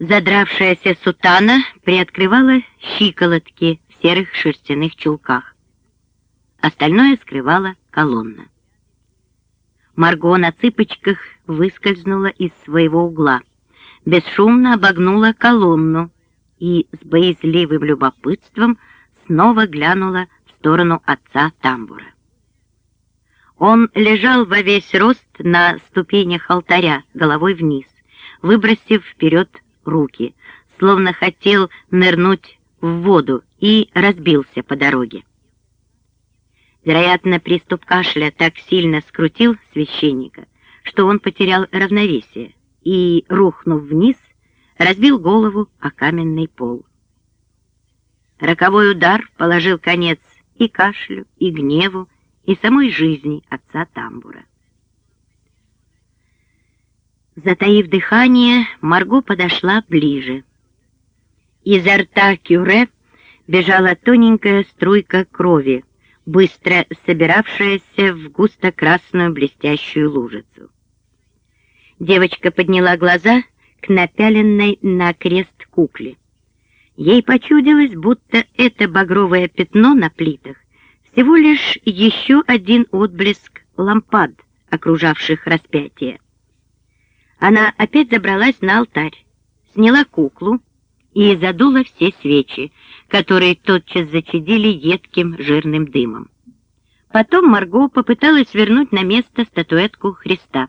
Задравшаяся сутана приоткрывала щиколотки в серых шерстяных чулках. Остальное скрывала колонна. Марго на цыпочках выскользнула из своего угла, бесшумно обогнула колонну и с боязливым любопытством снова глянула в сторону отца тамбура. Он лежал во весь рост на ступенях алтаря, головой вниз, выбросив вперед руки, словно хотел нырнуть в воду и разбился по дороге. Вероятно, приступ кашля так сильно скрутил священника, что он потерял равновесие и, рухнув вниз, разбил голову о каменный пол. Роковой удар положил конец и кашлю, и гневу, и самой жизни отца тамбура. Затаив дыхание, Марго подошла ближе. Изо рта Кюре бежала тоненькая струйка крови, быстро собиравшаяся в густо-красную блестящую лужицу. Девочка подняла глаза к напяленной на крест кукле. Ей почудилось, будто это багровое пятно на плитах всего лишь еще один отблеск лампад, окружавших распятие. Она опять забралась на алтарь, сняла куклу и задула все свечи, которые тотчас зачадили едким жирным дымом. Потом Марго попыталась вернуть на место статуэтку Христа.